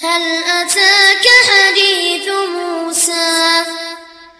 هل